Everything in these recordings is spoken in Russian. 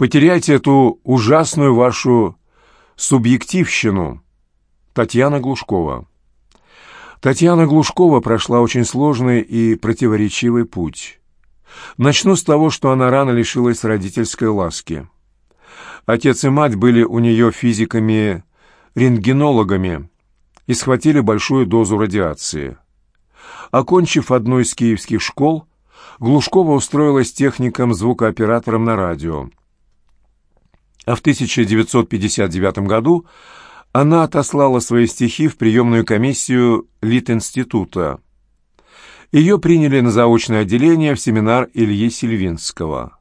Потеряйте эту ужасную вашу субъективщину. Татьяна Глушкова. Татьяна Глушкова прошла очень сложный и противоречивый путь. Начну с того, что она рано лишилась родительской ласки. Отец и мать были у нее физиками-рентгенологами и схватили большую дозу радиации. Окончив одну из киевских школ, Глушкова устроилась техником-звукооператором на радио. А в 1959 году она отослала свои стихи в приемную комиссию Литинститута. Ее приняли на заочное отделение в семинар Ильи Сильвинского.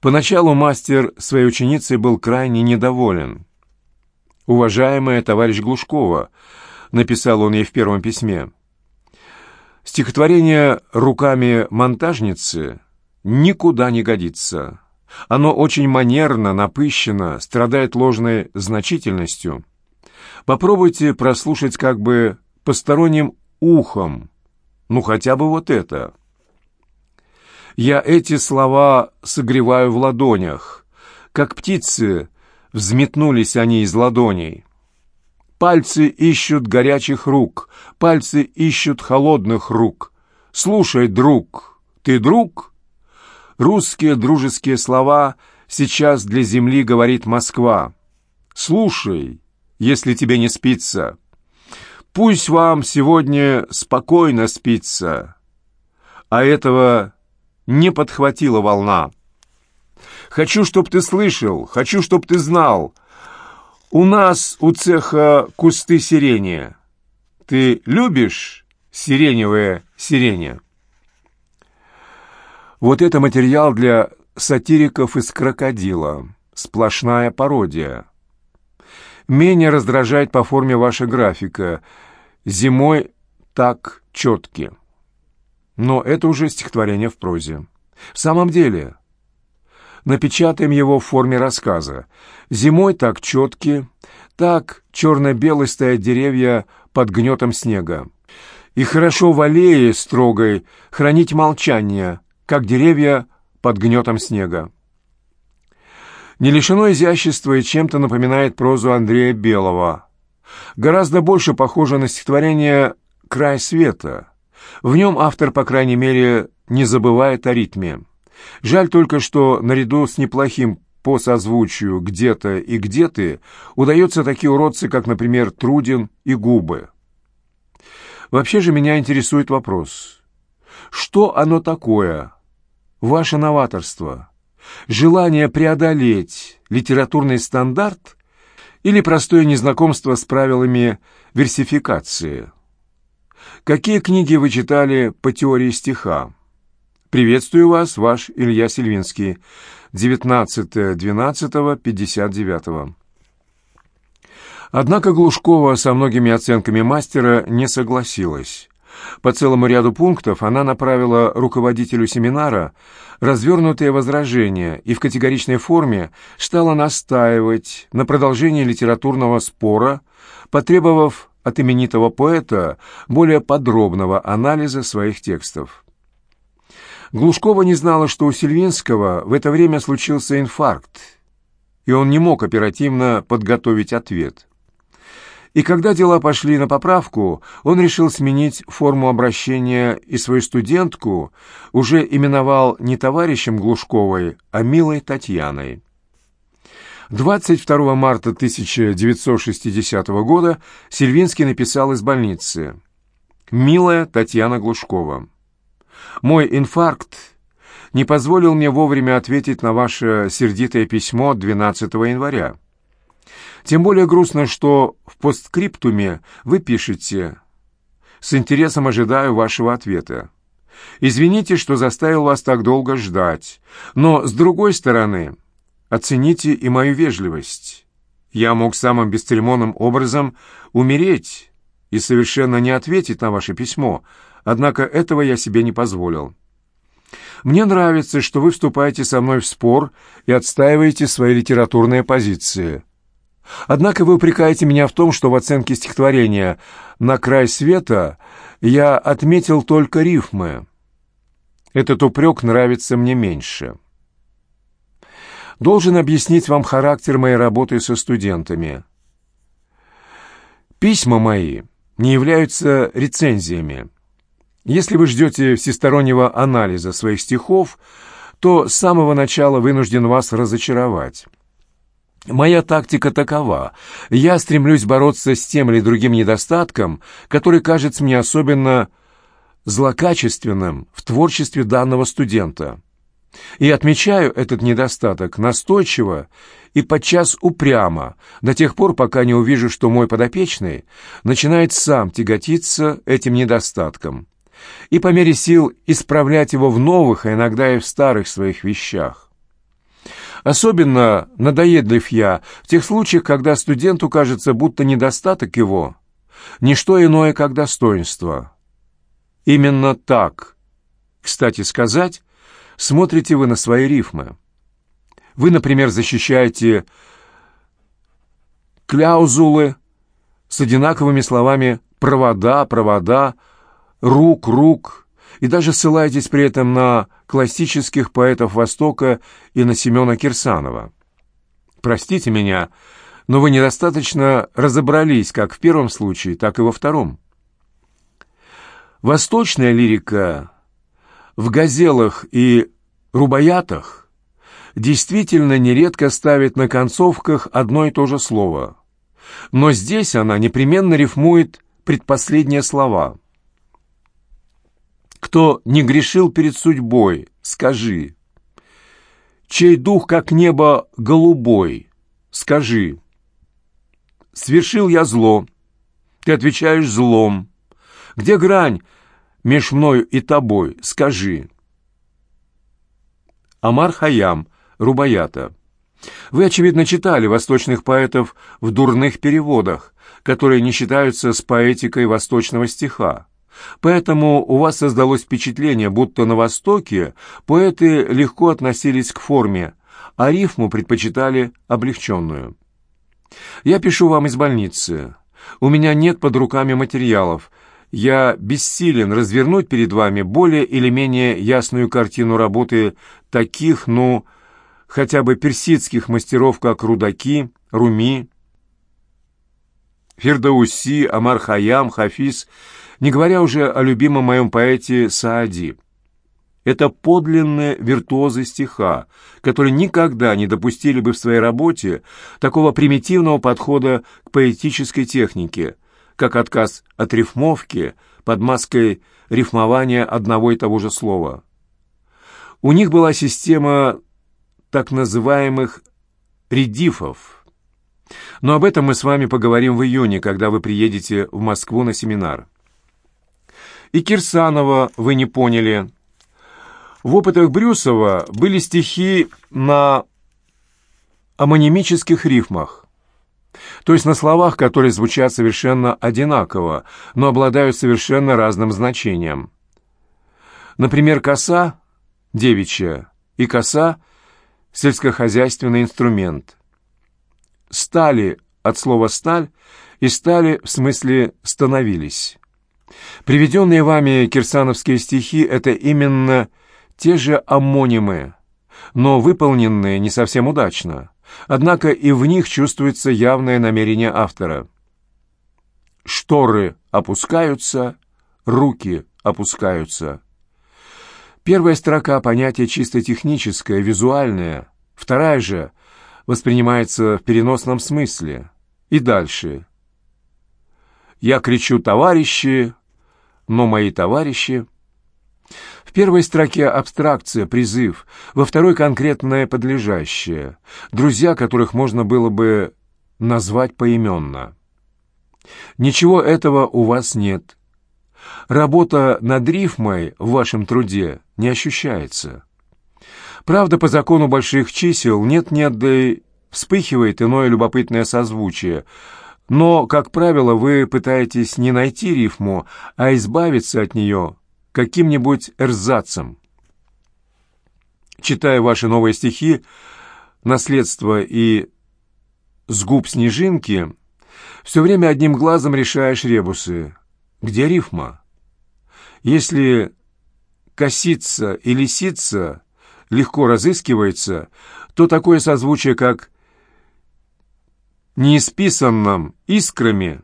Поначалу мастер своей ученицы был крайне недоволен. «Уважаемая товарищ Глушкова», — написал он ей в первом письме, — «стихотворение руками монтажницы никуда не годится». Оно очень манерно, напыщено, страдает ложной значительностью. Попробуйте прослушать как бы посторонним ухом, ну хотя бы вот это. Я эти слова согреваю в ладонях, как птицы взметнулись они из ладоней. Пальцы ищут горячих рук, пальцы ищут холодных рук. Слушай, друг, ты друг?» Русские дружеские слова сейчас для земли говорит Москва. Слушай, если тебе не спится. Пусть вам сегодня спокойно спится. А этого не подхватила волна. Хочу, чтоб ты слышал, хочу, чтоб ты знал. У нас у цеха кусты сирени. Ты любишь сиреневое сирень? Вот это материал для сатириков из «Крокодила». Сплошная пародия. Менее раздражает по форме ваша графика. Зимой так четки. Но это уже стихотворение в прозе. В самом деле, напечатаем его в форме рассказа. Зимой так четки, так черно-белые стоят деревья под гнетом снега. И хорошо в аллее строгой хранить молчание, как деревья под гнетом снега. Не лишено изящества и чем-то напоминает прозу Андрея Белого. Гораздо больше похоже на стихотворение «Край света». В нем автор, по крайней мере, не забывает о ритме. Жаль только, что наряду с неплохим по созвучию «где-то» и «где ты» удаются такие уродцы, как, например, Трудин и Губы. Вообще же меня интересует вопрос. Что оно такое, ваше новаторство, желание преодолеть литературный стандарт или простое незнакомство с правилами версификации? Какие книги вы читали по теории стиха? Приветствую вас, ваш Илья Сильвинский, 19.12.59. Однако Глушкова со многими оценками мастера не согласилась. По целому ряду пунктов она направила руководителю семинара развернутые возражения и в категоричной форме стала настаивать на продолжении литературного спора, потребовав от именитого поэта более подробного анализа своих текстов. Глушкова не знала, что у Сильвинского в это время случился инфаркт, и он не мог оперативно подготовить ответ. И когда дела пошли на поправку, он решил сменить форму обращения и свою студентку уже именовал не товарищем Глушковой, а милой Татьяной. 22 марта 1960 года Сильвинский написал из больницы «Милая Татьяна Глушкова, мой инфаркт не позволил мне вовремя ответить на ваше сердитое письмо 12 января. Тем более грустно, что в постскриптуме вы пишете «С интересом ожидаю вашего ответа». Извините, что заставил вас так долго ждать, но, с другой стороны, оцените и мою вежливость. Я мог самым бесцеремонным образом умереть и совершенно не ответить на ваше письмо, однако этого я себе не позволил. Мне нравится, что вы вступаете со мной в спор и отстаиваете свои литературные позиции. Однако вы упрекаете меня в том, что в оценке стихотворения «На край света» я отметил только рифмы. Этот упрек нравится мне меньше. должен объяснить вам характер моей работы со студентами. Письма мои не являются рецензиями. Если вы ждете всестороннего анализа своих стихов, то с самого начала вынужден вас разочаровать. Моя тактика такова. Я стремлюсь бороться с тем или другим недостатком, который кажется мне особенно злокачественным в творчестве данного студента. И отмечаю этот недостаток настойчиво и подчас упрямо, до тех пор, пока не увижу, что мой подопечный начинает сам тяготиться этим недостатком, и по мере сил исправлять его в новых, а иногда и в старых своих вещах. Особенно надоедлив я в тех случаях, когда студенту кажется, будто недостаток его – ничто иное, как достоинство. Именно так, кстати сказать, смотрите вы на свои рифмы. Вы, например, защищаете кляузулы с одинаковыми словами «провода», «провода», «рук», «рук», и даже ссылаетесь при этом на классических поэтов Востока и на Семена Кирсанова. Простите меня, но вы недостаточно разобрались как в первом случае, так и во втором. Восточная лирика в газелах и рубаятах действительно нередко ставит на концовках одно и то же слово, но здесь она непременно рифмует предпоследние слова – кто не грешил перед судьбой, скажи. Чей дух, как небо, голубой, скажи. Свершил я зло, ты отвечаешь злом. Где грань меж мною и тобой, скажи. Амар Хаям, Рубаята. Вы, очевидно, читали восточных поэтов в дурных переводах, которые не считаются с поэтикой восточного стиха. Поэтому у вас создалось впечатление, будто на Востоке поэты легко относились к форме, а рифму предпочитали облегченную. Я пишу вам из больницы. У меня нет под руками материалов. Я бессилен развернуть перед вами более или менее ясную картину работы таких, ну, хотя бы персидских мастеров, как Рудаки, Руми, Фердауси, Амар Хаям, Хафиз – не говоря уже о любимом моем поэте Саади. Это подлинные виртуозы стиха, которые никогда не допустили бы в своей работе такого примитивного подхода к поэтической технике, как отказ от рифмовки под маской рифмования одного и того же слова. У них была система так называемых редифов. Но об этом мы с вами поговорим в июне, когда вы приедете в Москву на семинар. И Кирсанова вы не поняли. В опытах Брюсова были стихи на амонимических рифмах, то есть на словах, которые звучат совершенно одинаково, но обладают совершенно разным значением. Например, коса – девичья, и коса – сельскохозяйственный инструмент. Стали от слова «сталь» и стали в смысле «становились». Приведенные вами кирсановские стихи — это именно те же аммонимы, но выполненные не совсем удачно. Однако и в них чувствуется явное намерение автора. Шторы опускаются, руки опускаются. Первая строка — понятие чисто техническое, визуальное. Вторая же воспринимается в переносном смысле. И дальше. «Я кричу, товарищи, но мои товарищи... В первой строке абстракция, призыв, во второй конкретное подлежащее, друзья, которых можно было бы назвать поименно. Ничего этого у вас нет. Работа над рифмой в вашем труде не ощущается. Правда, по закону больших чисел нет-нет, да и вспыхивает иное любопытное созвучие — но, как правило, вы пытаетесь не найти рифму, а избавиться от нее каким-нибудь эрзацем. Читая ваши новые стихи «Наследство» и «С губ снежинки», все время одним глазом решаешь ребусы. Где рифма? Если коситься и лисица, легко разыскивается, то такое созвучие, как «неисписанном искрами»,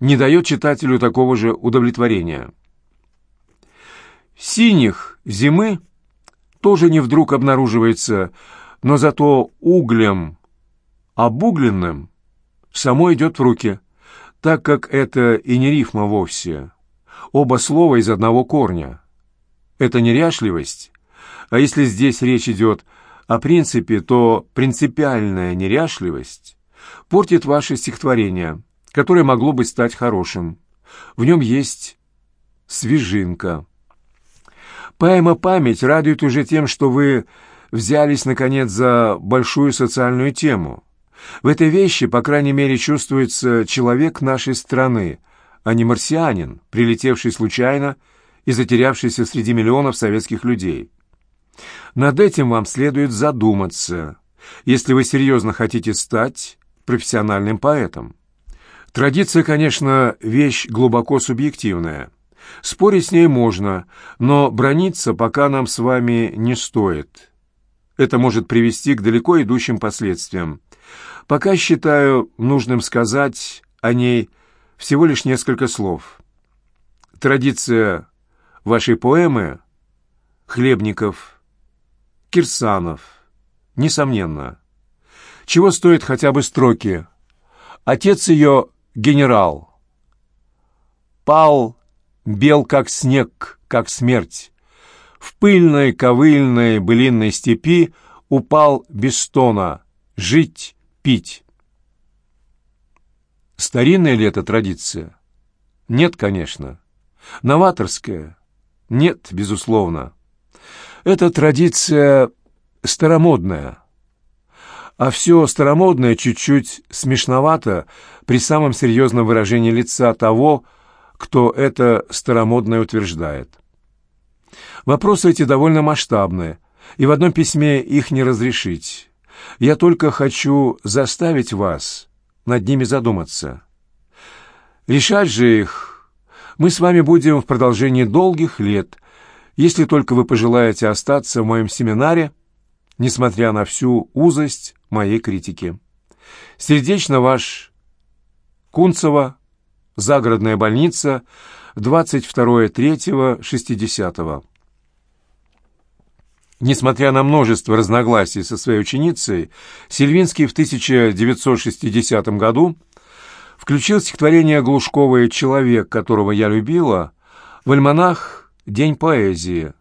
не дает читателю такого же удовлетворения. Синих зимы тоже не вдруг обнаруживается, но зато углем, обугленным, само идет в руки, так как это и не рифма вовсе. Оба слова из одного корня. Это неряшливость, а если здесь речь идет о принципе, то принципиальная неряшливость портит ваше стихотворение, которое могло бы стать хорошим. В нем есть свежинка. Поэма «Память» радует уже тем, что вы взялись, наконец, за большую социальную тему. В этой вещи, по крайней мере, чувствуется человек нашей страны, а не марсианин, прилетевший случайно и затерявшийся среди миллионов советских людей. Над этим вам следует задуматься, если вы серьезно хотите стать профессиональным поэтом. Традиция, конечно, вещь глубоко субъективная. Спорить с ней можно, но брониться пока нам с вами не стоит. Это может привести к далеко идущим последствиям. Пока считаю нужным сказать о ней всего лишь несколько слов. Традиция вашей поэмы Хлебников, Кирсанов, несомненно. Чего стоит хотя бы строки? Отец ее — генерал. Пал бел, как снег, как смерть. В пыльной, ковыльной, былинной степи упал без стона. Жить, пить. Старинная ли это традиция? Нет, конечно. Новаторская? Нет, безусловно. Это традиция старомодная. А все старомодное чуть-чуть смешновато при самом серьезном выражении лица того, кто это старомодное утверждает. Вопросы эти довольно масштабные, и в одном письме их не разрешить. Я только хочу заставить вас над ними задуматься. Решать же их мы с вами будем в продолжении долгих лет, если только вы пожелаете остаться в моем семинаре, несмотря на всю узость моей критики. Сердечно ваш Кунцева, загородная больница, 22.03.60. Несмотря на множество разногласий со своей ученицей, Сильвинский в 1960 году включил стихотворение Глушковой «Человек, которого я любила» в альманах «День поэзии»,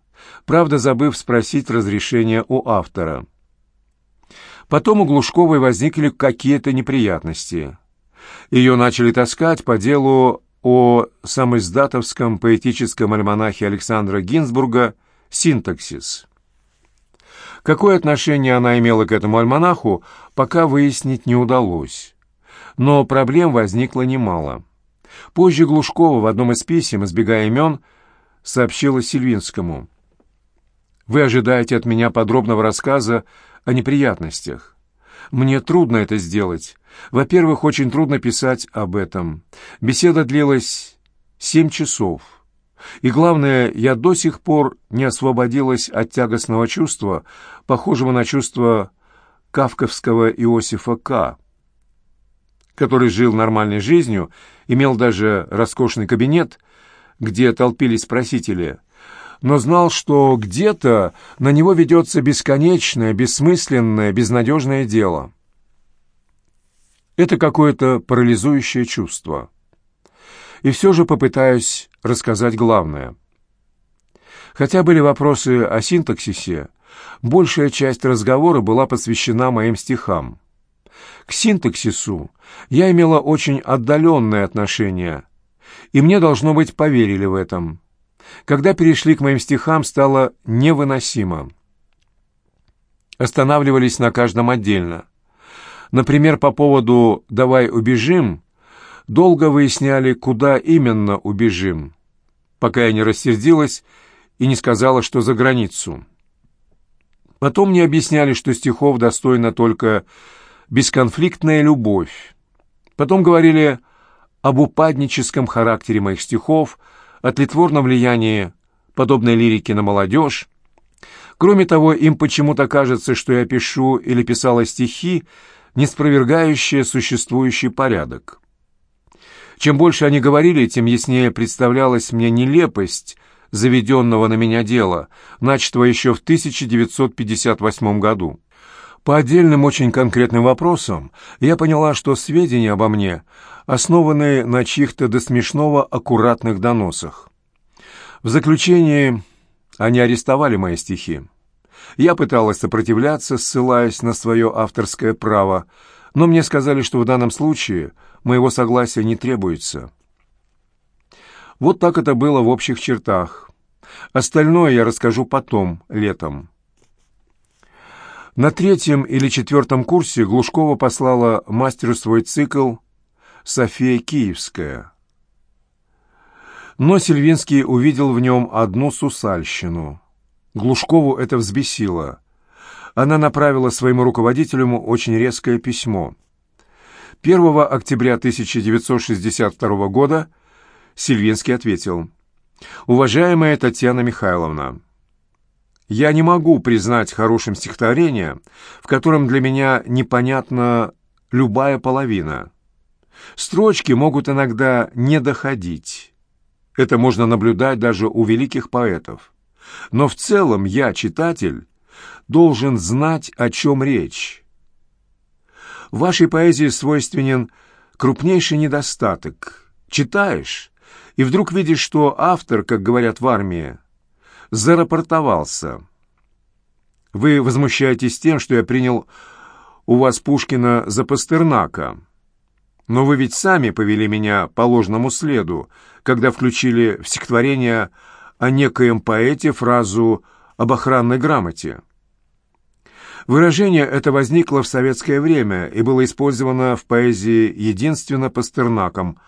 правда, забыв спросить разрешения у автора. Потом у Глушковой возникли какие-то неприятности. Ее начали таскать по делу о самоиздатовском поэтическом альманахе Александра Гинзбурга «Синтаксис». Какое отношение она имела к этому альманаху, пока выяснить не удалось. Но проблем возникло немало. Позже Глушкова в одном из писем, избегая имен, сообщила Сильвинскому. «Вы ожидаете от меня подробного рассказа о неприятностях. Мне трудно это сделать. Во-первых, очень трудно писать об этом. Беседа длилась семь часов. И главное, я до сих пор не освободилась от тягостного чувства, похожего на чувство кавковского Иосифа К., который жил нормальной жизнью, имел даже роскошный кабинет, где толпились просители, но знал, что где-то на него ведется бесконечное, бессмысленное, безнадежное дело. Это какое-то парализующее чувство. И все же попытаюсь рассказать главное. Хотя были вопросы о синтаксисе, большая часть разговора была посвящена моим стихам. К синтаксису я имела очень отдаленное отношение, и мне, должно быть, поверили в этом. Когда перешли к моим стихам, стало невыносимо. Останавливались на каждом отдельно. Например, по поводу «давай убежим» долго выясняли, куда именно убежим, пока я не рассердилась и не сказала, что за границу. Потом мне объясняли, что стихов достойна только бесконфликтная любовь. Потом говорили об упадническом характере моих стихов, о тлетворном влиянии подобной лирики на молодежь. Кроме того, им почему-то кажется, что я пишу или писала стихи, не спровергающие существующий порядок. Чем больше они говорили, тем яснее представлялась мне нелепость заведенного на меня дела, начатого еще в 1958 году. По отдельным очень конкретным вопросам я поняла, что сведения обо мне основаны на чьих-то до смешного аккуратных доносах. В заключении они арестовали мои стихи. Я пыталась сопротивляться, ссылаясь на свое авторское право, но мне сказали, что в данном случае моего согласия не требуется. Вот так это было в общих чертах. Остальное я расскажу потом, летом. На третьем или четвертом курсе Глушкова послала мастеру свой цикл «София Киевская». Но Сильвинский увидел в нем одну сусальщину. Глушкову это взбесило. Она направила своему руководителю очень резкое письмо. 1 октября 1962 года Сильвинский ответил «Уважаемая Татьяна Михайловна, я не могу признать хорошим стихотворение, в котором для меня непонятна любая половина. Строчки могут иногда не доходить. Это можно наблюдать даже у великих поэтов. Но в целом я, читатель, должен знать, о чем речь. В вашей поэзии свойственен крупнейший недостаток. Читаешь, и вдруг видишь, что автор, как говорят в армии, зарапортовался. Вы возмущаетесь тем, что я принял у вас Пушкина за Пастернака. Но вы ведь сами повели меня по ложному следу, когда включили в стихотворение о некоем поэте фразу об охранной грамоте. Выражение это возникло в советское время и было использовано в поэзии единственно Пастернаком.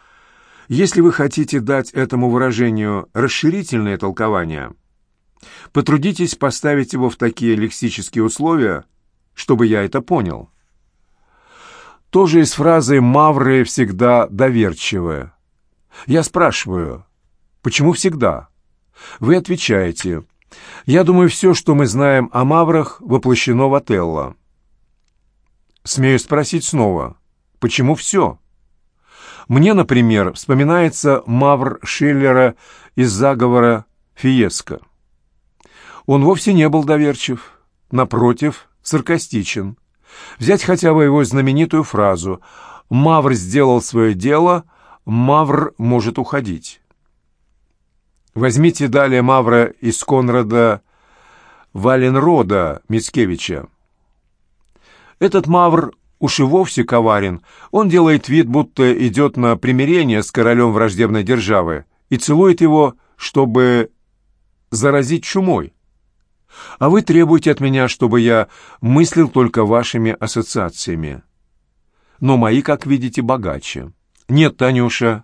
Если вы хотите дать этому выражению расширительное толкование, потрудитесь поставить его в такие лексические условия, чтобы я это понял. Тоже и с фразой «мавры всегда доверчивые». Я спрашиваю, почему всегда? Вы отвечаете, я думаю, все, что мы знаем о маврах, воплощено в Отелло. Смею спросить снова, почему все? Мне, например, вспоминается мавр Шиллера из заговора Фиеско. Он вовсе не был доверчив, напротив, саркастичен. Взять хотя бы его знаменитую фразу «Мавр сделал свое дело, Мавр может уходить». Возьмите далее Мавра из Конрада Валенрода Мицкевича. Этот Мавр уж и вовсе коварен. Он делает вид, будто идет на примирение с королем враждебной державы и целует его, чтобы заразить чумой. А вы требуете от меня, чтобы я мыслил только вашими ассоциациями. Но мои, как видите, богаче. Нет, Танюша,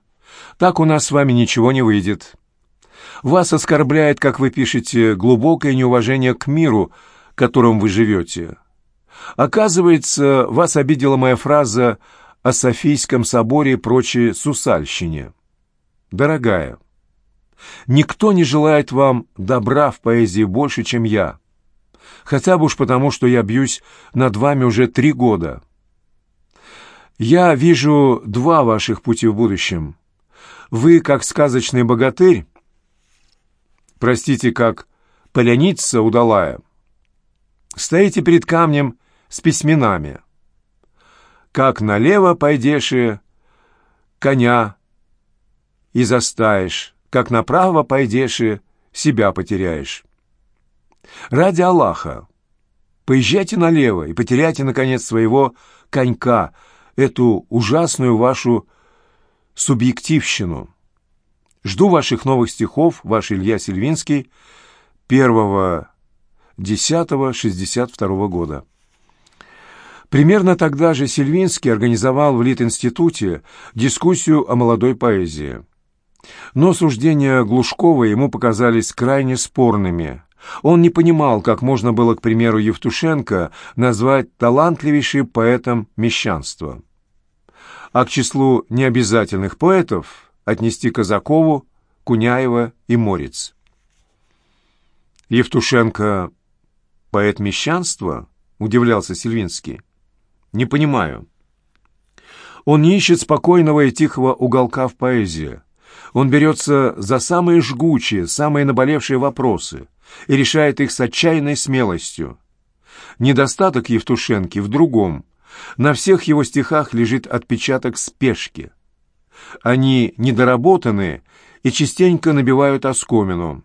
так у нас с вами ничего не выйдет. Вас оскорбляет, как вы пишете, глубокое неуважение к миру, которым вы живете. Оказывается, вас обидела моя фраза о Софийском соборе и прочей сусальщине. Дорогая, никто не желает вам добра в поэзии больше, чем я. Хотя бы уж потому, что я бьюсь над вами уже три года. Я вижу два ваших пути в будущем. Вы, как сказочный богатырь, простите, как поляница удалая, стоите перед камнем с письменами. Как налево пойдешь, коня и застаешь, как направо пойдешь, себя потеряешь. Ради Аллаха, поезжайте налево и потеряйте, наконец, своего конька, эту ужасную вашу субъективщину. Жду ваших новых стихов, ваш Илья Сильвинский, 1.10.62 года. Примерно тогда же Сильвинский организовал в Лит-институте дискуссию о молодой поэзии. Но суждения Глушкова ему показались крайне спорными. Он не понимал, как можно было, к примеру, Евтушенко назвать талантливейшим поэтом мещанства. А к числу необязательных поэтов отнести Казакову, Куняева и Морец. Евтушенко «Поэт мещанства?» — удивлялся Сильвинский. «Не понимаю». Он не ищет спокойного и тихого уголка в поэзии. Он берется за самые жгучие, самые наболевшие вопросы и решает их с отчаянной смелостью. Недостаток Евтушенки в другом. На всех его стихах лежит отпечаток спешки. Они недоработаны и частенько набивают оскомину.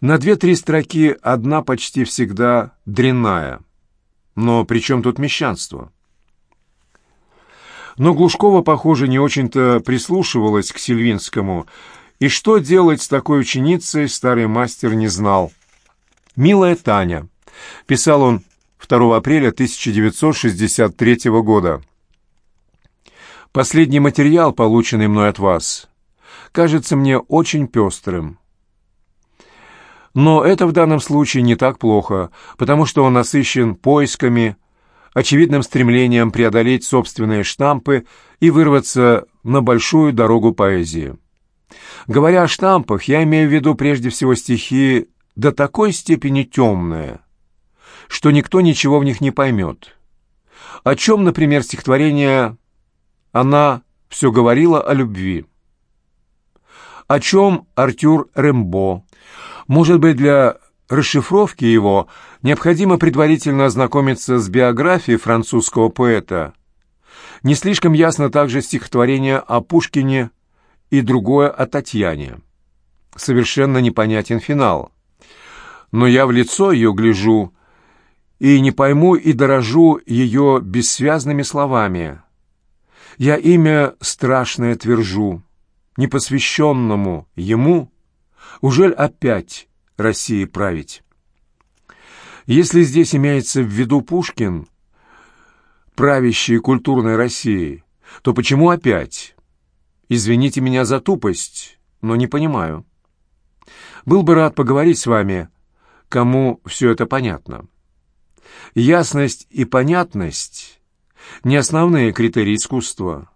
На две-три строки одна почти всегда дрянная. Но при чем тут мещанство? Но Глушкова, похоже, не очень-то прислушивалась к Сильвинскому, и что делать с такой ученицей старый мастер не знал. «Милая Таня», — писал он 2 апреля 1963 года, — «последний материал, полученный мной от вас, кажется мне очень пестрым. Но это в данном случае не так плохо, потому что он насыщен поисками, очевидным стремлением преодолеть собственные штампы и вырваться на большую дорогу поэзии. Говоря о штампах, я имею в виду прежде всего стихи до такой степени темные, что никто ничего в них не поймет. О чем, например, стихотворение «Она все говорила о любви». О чем Артюр Рембо. Может быть, для расшифровки его необходимо предварительно ознакомиться с биографией французского поэта. Не слишком ясно также стихотворение о Пушкине и другое о Татьяне. Совершенно непонятен финал. Но я в лицо ее гляжу и не пойму и дорожу ее бессвязными словами. Я имя страшное твержу, непосвященному ему, ужель опять России править. Если здесь имеется в виду Пушкин, правящий культурной Россией, то почему опять? Извините меня за тупость, но не понимаю. Был бы рад поговорить с вами, кому все это понятно. Ясность и понятность — не основные критерии искусства.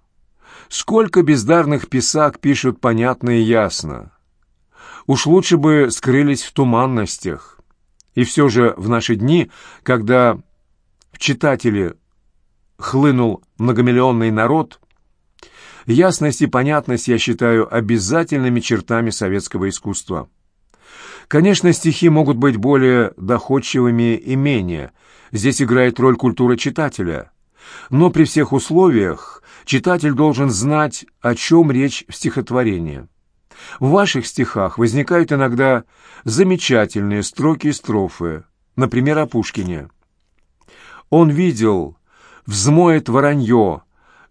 Сколько бездарных писак пишут понятно и ясно. Уж лучше бы скрылись в туманностях. И все же в наши дни, когда в читатели хлынул многомиллионный народ, ясность и понятность я считаю обязательными чертами советского искусства. Конечно, стихи могут быть более доходчивыми и менее. Здесь играет роль культура читателя. Но при всех условиях читатель должен знать, о чем речь в стихотворении. В ваших стихах возникают иногда замечательные строки и строфы, например, о Пушкине. Он видел, взмоет воронье,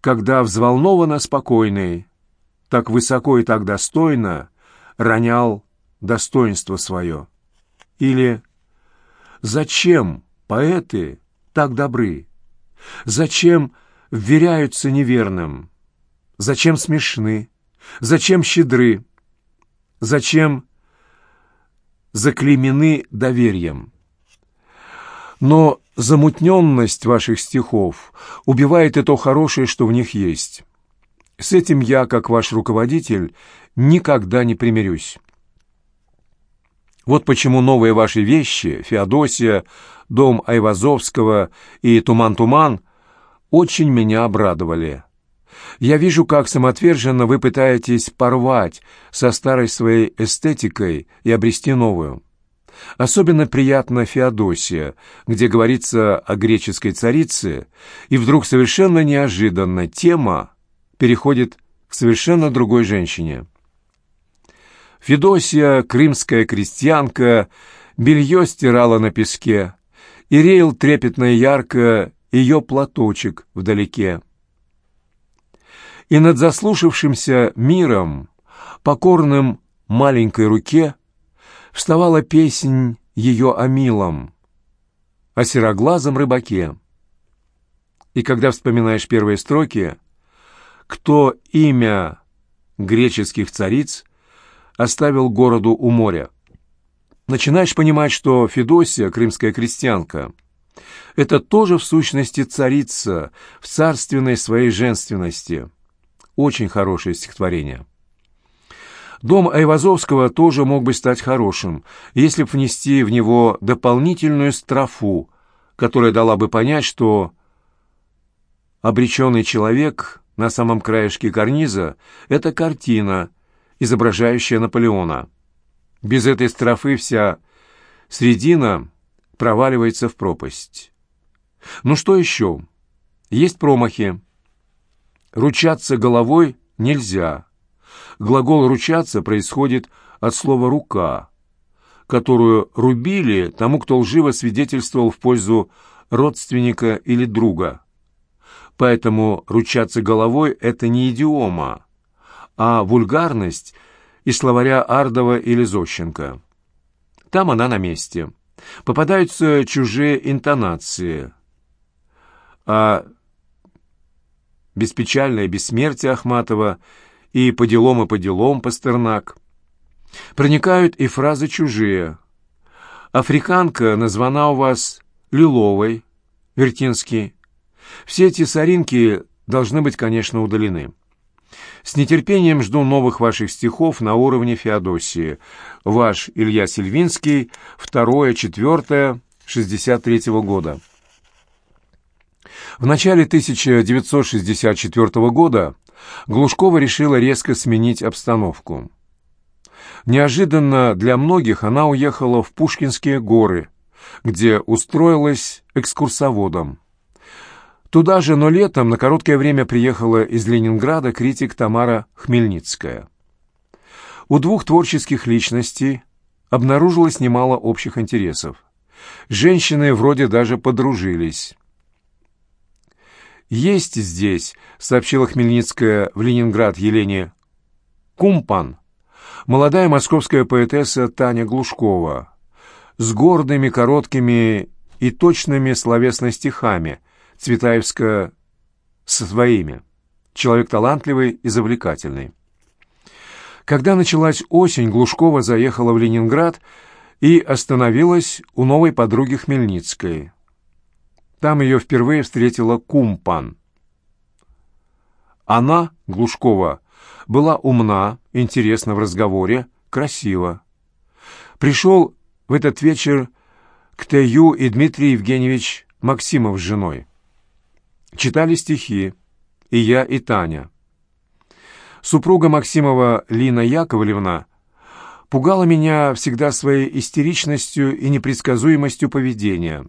когда взволнованно спокойный, так высоко и так достойно ронял достоинство свое. Или «Зачем поэты так добры? Зачем вверяются неверным? Зачем смешны? Зачем щедры?» Зачем заклеймены доверием. Но замутненность ваших стихов убивает и то хорошее, что в них есть. С этим я, как ваш руководитель, никогда не примирюсь. Вот почему новые ваши вещи, Феодосия, дом Айвазовского и Туман-Туман, очень меня обрадовали. Я вижу, как самоотверженно вы пытаетесь порвать со старой своей эстетикой и обрести новую. Особенно приятно Феодосия, где говорится о греческой царице, и вдруг совершенно неожиданно тема переходит к совершенно другой женщине. Федосия, крымская крестьянка, белье стирала на песке, и реял трепетно и ярко ее платочек вдалеке и над заслушавшимся миром, покорным маленькой руке, вставала песнь ее о милом, о сероглазом рыбаке. И когда вспоминаешь первые строки, кто имя греческих цариц оставил городу у моря, начинаешь понимать, что Федосия, крымская крестьянка, это тоже в сущности царица в царственной своей женственности – очень хорошее стихотворение. Дом Айвазовского тоже мог бы стать хорошим, если б внести в него дополнительную строфу, которая дала бы понять, что обреченный человек на самом краешке карниза — это картина, изображающая Наполеона. Без этой строфы вся средина проваливается в пропасть. Ну что еще? Есть промахи. Ручаться головой нельзя. Глагол «ручаться» происходит от слова «рука», которую рубили тому, кто лживо свидетельствовал в пользу родственника или друга. Поэтому ручаться головой — это не идиома, а вульгарность из словаря Ардова или Зощенко. Там она на месте. Попадаются чужие интонации. А беспечальное бессмертие Ахматова и по делам и по делам Пастернак. Проникают и фразы чужие. «Африканка названа у вас Лиловой», Вертинский. Все эти соринки должны быть, конечно, удалены. С нетерпением жду новых ваших стихов на уровне Феодосии. Ваш Илья Сильвинский, второе, четвертое, 63 -го года. В начале 1964 года Глушкова решила резко сменить обстановку. Неожиданно для многих она уехала в Пушкинские горы, где устроилась экскурсоводом. Туда же, но летом, на короткое время приехала из Ленинграда критик Тамара Хмельницкая. У двух творческих личностей обнаружилось немало общих интересов. Женщины вроде даже подружились. «Есть здесь», — сообщила Хмельницкая в Ленинград Елене Кумпан, молодая московская поэтесса Таня Глушкова, с гордыми, короткими и точными словесно-стихами, Цветаевска со своими. Человек талантливый и завлекательный. Когда началась осень, Глушкова заехала в Ленинград и остановилась у новой подруги Хмельницкой. Там ее впервые встретила Кумпан. Она, Глушкова, была умна, интересна в разговоре, красива. Пришел в этот вечер к Таю и Дмитрий Евгеньевич Максимов с женой. Читали стихи, и я, и Таня. Супруга Максимова Лина Яковлевна пугала меня всегда своей истеричностью и непредсказуемостью поведения.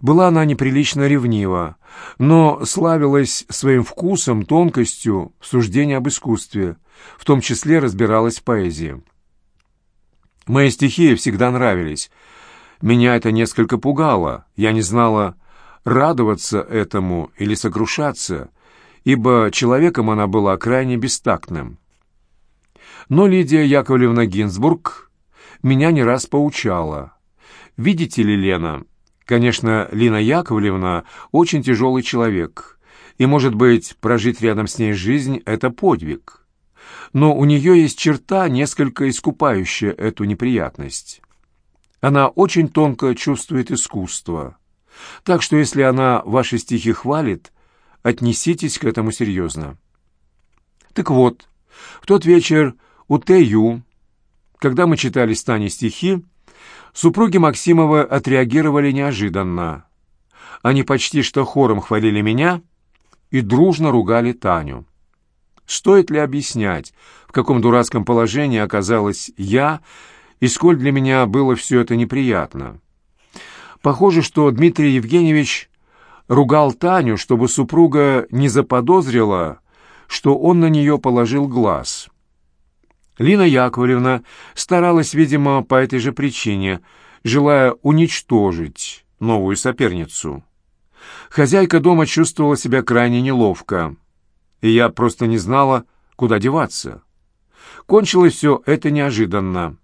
Была она неприлично ревнива, но славилась своим вкусом, тонкостью в об искусстве, в том числе разбиралась в поэзии. Мои стихи всегда нравились. Меня это несколько пугало. Я не знала, радоваться этому или сокрушаться, ибо человеком она была крайне бестактным. Но Лидия Яковлевна Гинзбург меня не раз поучала. «Видите ли, Лена, Конечно, Лина Яковлевна очень тяжелый человек, и, может быть, прожить рядом с ней жизнь — это подвиг. Но у нее есть черта, несколько искупающая эту неприятность. Она очень тонко чувствует искусство. Так что если она ваши стихи хвалит, отнеситесь к этому серьезно. Так вот, в тот вечер у Т.Ю., когда мы читали с Таней стихи, Супруги Максимова отреагировали неожиданно. Они почти что хором хвалили меня и дружно ругали Таню. Стоит ли объяснять, в каком дурацком положении оказалась я, и сколь для меня было все это неприятно? Похоже, что Дмитрий Евгеньевич ругал Таню, чтобы супруга не заподозрила, что он на нее положил глаз. Лина Яковлевна старалась, видимо, по этой же причине, желая уничтожить новую соперницу. Хозяйка дома чувствовала себя крайне неловко, и я просто не знала, куда деваться. Кончилось все это неожиданно,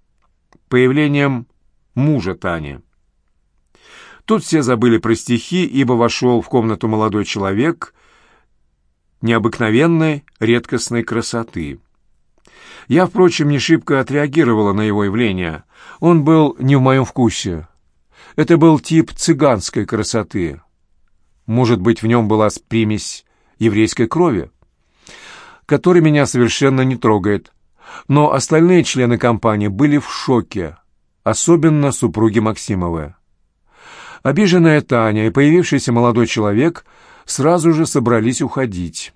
появлением мужа Тани. Тут все забыли про стихи, ибо вошел в комнату молодой человек необыкновенной, редкостной красоты — я, впрочем, не шибко отреагировала на его явление. Он был не в моем вкусе. Это был тип цыганской красоты. Может быть, в нем была примесь еврейской крови, которая меня совершенно не трогает. но остальные члены компании были в шоке, особенно супруги Максимовы. Обиженная Таня и появившийся молодой человек сразу же собрались уходить.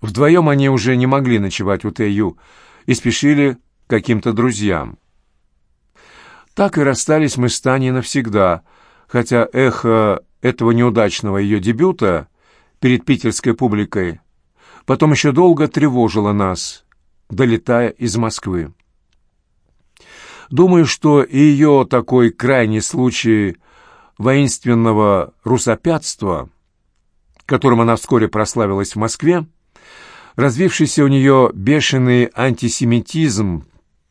Вдвоем они уже не могли ночевать у Тэю и спешили к каким-то друзьям. Так и расстались мы с Таней навсегда, хотя эхо этого неудачного ее дебюта перед питерской публикой потом еще долго тревожило нас, долетая из Москвы. Думаю, что и ее такой крайний случай воинственного русопятства, которым она вскоре прославилась в Москве, развившийся у нее бешеный антисемитизм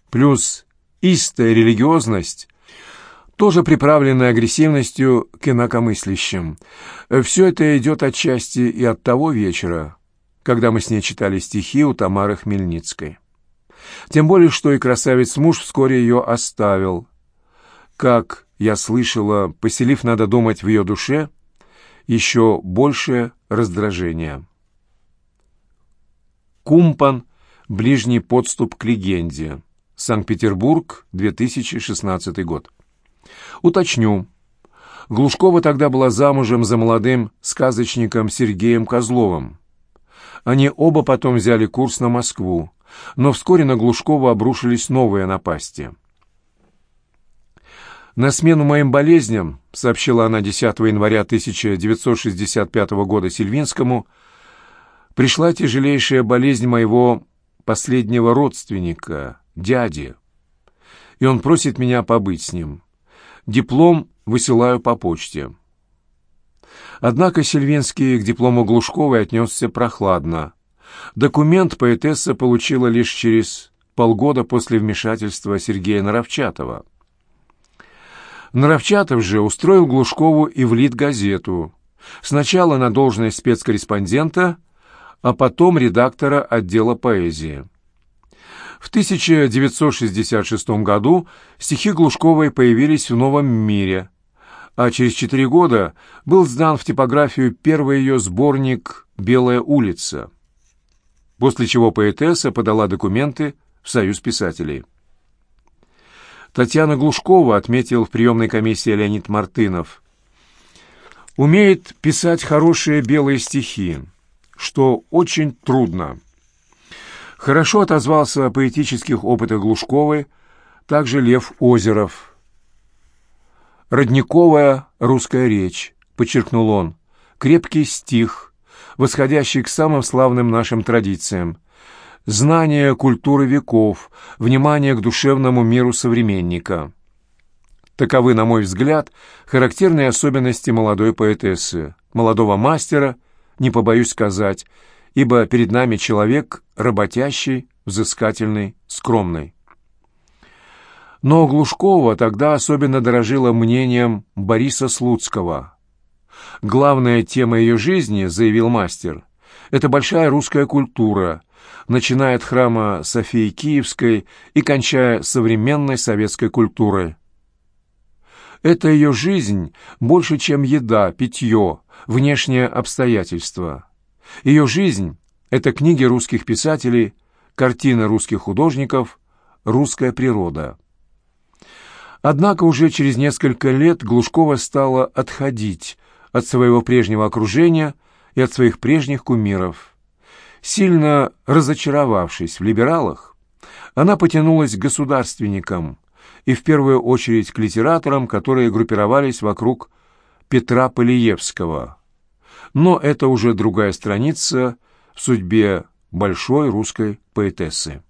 плюс истая религиозность, тоже приправленная агрессивностью к инакомыслящим. Все это идет отчасти и от того вечера, когда мы с ней читали стихи у Тамары Хмельницкой. Тем более, что и красавец-муж вскоре ее оставил. Как я слышала, поселив, надо думать, в ее душе еще большее раздражение. Кумпан. Ближний подступ к легенде. Санкт-Петербург, 2016 год. Уточню. Глушкова тогда была замужем за молодым сказочником Сергеем Козловым. Они оба потом взяли курс на Москву, но вскоре на Глушкова обрушились новые напасти. «На смену моим болезням», — сообщила она 10 января 1965 года Сильвинскому, «пришла тяжелейшая болезнь моего последнего родственника, дяди, и он просит меня побыть с ним. Диплом высылаю по почте». Однако Сильвинский к диплому Глушковой отнесся прохладно. Документ поэтесса получила лишь через полгода после вмешательства Сергея Наровчатова. Наровчатов же устроил Глушкову и в Лит-газету. Сначала на должность спецкорреспондента, а потом редактора отдела поэзии. В 1966 году стихи Глушковой появились в «Новом мире», а через четыре года был сдан в типографию первый ее сборник «Белая улица», после чего поэтесса подала документы в Союз писателей. Татьяна Глушкова, отметил в приемной комиссии Леонид Мартынов, умеет писать хорошие белые стихи, что очень трудно. Хорошо отозвался о поэтических опытах Глушковой также Лев Озеров – «Родниковая русская речь», — подчеркнул он, — «крепкий стих, восходящий к самым славным нашим традициям, знание культуры веков, внимание к душевному миру современника». Таковы, на мой взгляд, характерные особенности молодой поэтессы, молодого мастера, не побоюсь сказать, ибо перед нами человек работящий, взыскательный, скромный. Но Глушкова тогда особенно дорожила мнением Бориса Слуцкого. «Главная тема ее жизни, — заявил мастер, — это большая русская культура, начиная от храма Софии Киевской и кончая современной советской культурой. Это ее жизнь больше, чем еда, питье, внешние обстоятельства. Ее жизнь — это книги русских писателей, картины русских художников, русская природа. Однако уже через несколько лет Глушкова стала отходить от своего прежнего окружения и от своих прежних кумиров. Сильно разочаровавшись в либералах, она потянулась к государственникам и в первую очередь к литераторам, которые группировались вокруг Петра Полиевского. Но это уже другая страница в судьбе большой русской поэтессы.